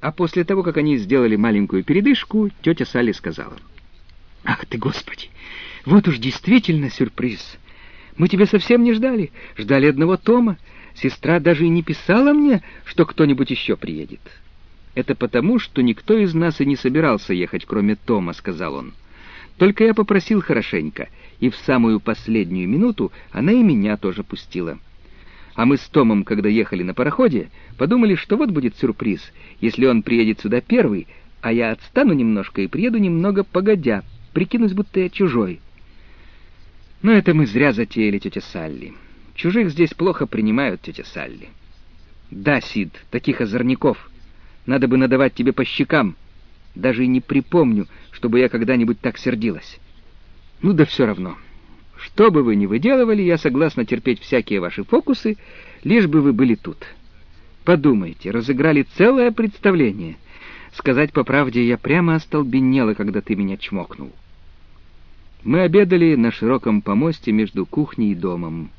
А после того, как они сделали маленькую передышку, тетя Салли сказала. «Ах ты, Господи! Вот уж действительно сюрприз! Мы тебя совсем не ждали. Ждали одного Тома. Сестра даже и не писала мне, что кто-нибудь еще приедет». «Это потому, что никто из нас и не собирался ехать, кроме Тома», — сказал он. «Только я попросил хорошенько, и в самую последнюю минуту она и меня тоже пустила». А мы с Томом, когда ехали на пароходе, подумали, что вот будет сюрприз, если он приедет сюда первый, а я отстану немножко и приеду немного погодя, прикинусь, будто я чужой. Но это мы зря затеяли, тетя Салли. Чужих здесь плохо принимают, тетя Салли. Да, Сид, таких озорников. Надо бы надавать тебе по щекам. Даже и не припомню, чтобы я когда-нибудь так сердилась. Ну да все равно. Что бы вы ни выделывали, я согласна терпеть всякие ваши фокусы, лишь бы вы были тут. Подумайте, разыграли целое представление. Сказать по правде, я прямо остолбенела, когда ты меня чмокнул. Мы обедали на широком помосте между кухней и домом.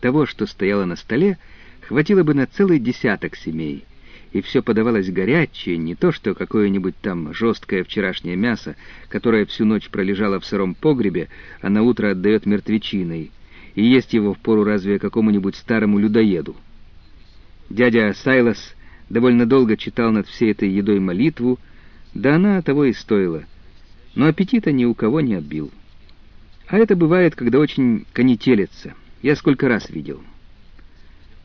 Того, что стояло на столе, хватило бы на целый десяток семей — и все подавалось горячее, не то что какое-нибудь там жесткое вчерашнее мясо, которое всю ночь пролежало в сыром погребе, а на утро отдает мертвечиной, и есть его впору разве какому-нибудь старому людоеду. Дядя Сайлас довольно долго читал над всей этой едой молитву, да она того и стоила, но аппетита ни у кого не отбил. А это бывает, когда очень конетелится, я сколько раз видел».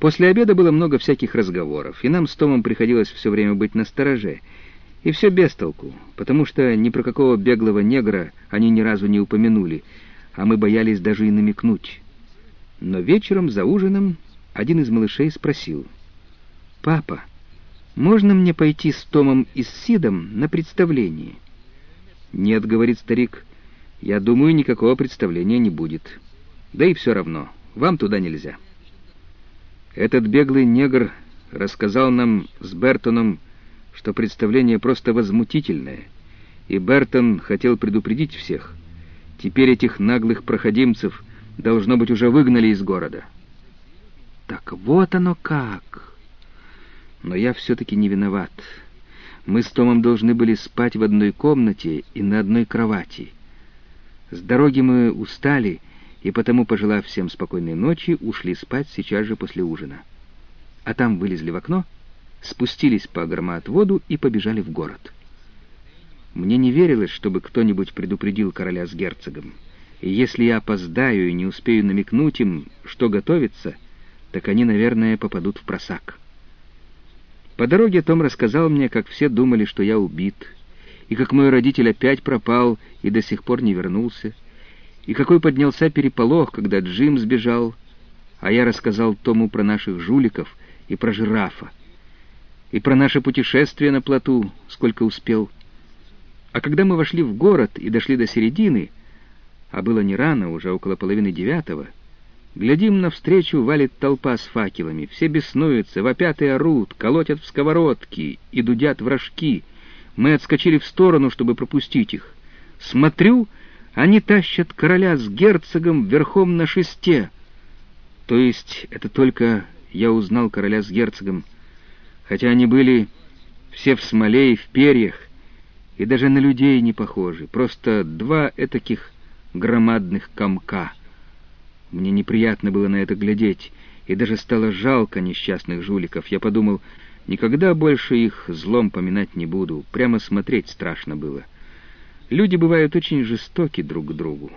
После обеда было много всяких разговоров, и нам с Томом приходилось все время быть настороже. И все без толку, потому что ни про какого беглого негра они ни разу не упомянули, а мы боялись даже и намекнуть. Но вечером за ужином один из малышей спросил. «Папа, можно мне пойти с Томом и с Сидом на представление?» «Нет», — говорит старик, — «я думаю, никакого представления не будет. Да и все равно, вам туда нельзя». Этот беглый негр рассказал нам с Бертоном, что представление просто возмутительное, и Бертон хотел предупредить всех. Теперь этих наглых проходимцев, должно быть, уже выгнали из города. Так вот оно как! Но я все-таки не виноват. Мы с Томом должны были спать в одной комнате и на одной кровати. С дороги мы устали, и потому, пожелав всем спокойной ночи, ушли спать сейчас же после ужина. А там вылезли в окно, спустились по громоотводу и побежали в город. Мне не верилось, чтобы кто-нибудь предупредил короля с герцогом. И если я опоздаю и не успею намекнуть им, что готовится, так они, наверное, попадут в просак. По дороге Том рассказал мне, как все думали, что я убит, и как мой родитель опять пропал и до сих пор не вернулся, и какой поднялся переполох, когда Джим сбежал, а я рассказал Тому про наших жуликов и про жирафа, и про наше путешествие на плоту, сколько успел. А когда мы вошли в город и дошли до середины, а было не рано, уже около половины девятого, глядим навстречу, валит толпа с факелами, все беснуются, вопят и орут, колотят в сковородки и дудят в рожки. Мы отскочили в сторону, чтобы пропустить их. Смотрю — они тащат короля с герцогом верхом на шесте. То есть это только я узнал короля с герцогом, хотя они были все в смоле и в перьях, и даже на людей не похожи, просто два этаких громадных комка. Мне неприятно было на это глядеть, и даже стало жалко несчастных жуликов. Я подумал, никогда больше их злом поминать не буду, прямо смотреть страшно было. Люди бывают очень жестоки друг к другу.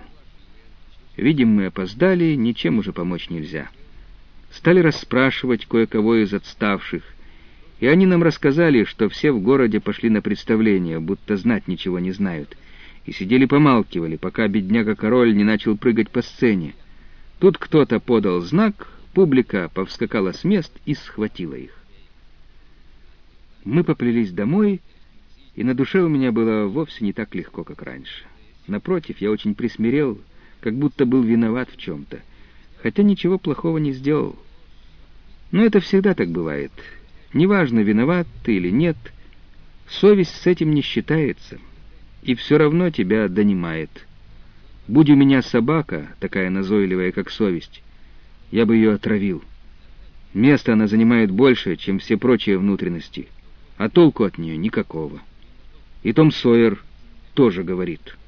Видим, мы опоздали, ничем уже помочь нельзя. Стали расспрашивать кое-кого из отставших, и они нам рассказали, что все в городе пошли на представление, будто знать ничего не знают, и сидели помалкивали, пока бедняга-король не начал прыгать по сцене. Тут кто-то подал знак, публика повскакала с мест и схватила их. Мы поплелись домой, и на душе у меня было вовсе не так легко, как раньше. Напротив, я очень присмирел, как будто был виноват в чем-то, хотя ничего плохого не сделал. Но это всегда так бывает. Неважно, виноват ты или нет, совесть с этим не считается, и все равно тебя донимает. Будь у меня собака, такая назойливая, как совесть, я бы ее отравил. Место она занимает больше, чем все прочие внутренности — а толку от нее никакого. И Том Сойер тоже говорит —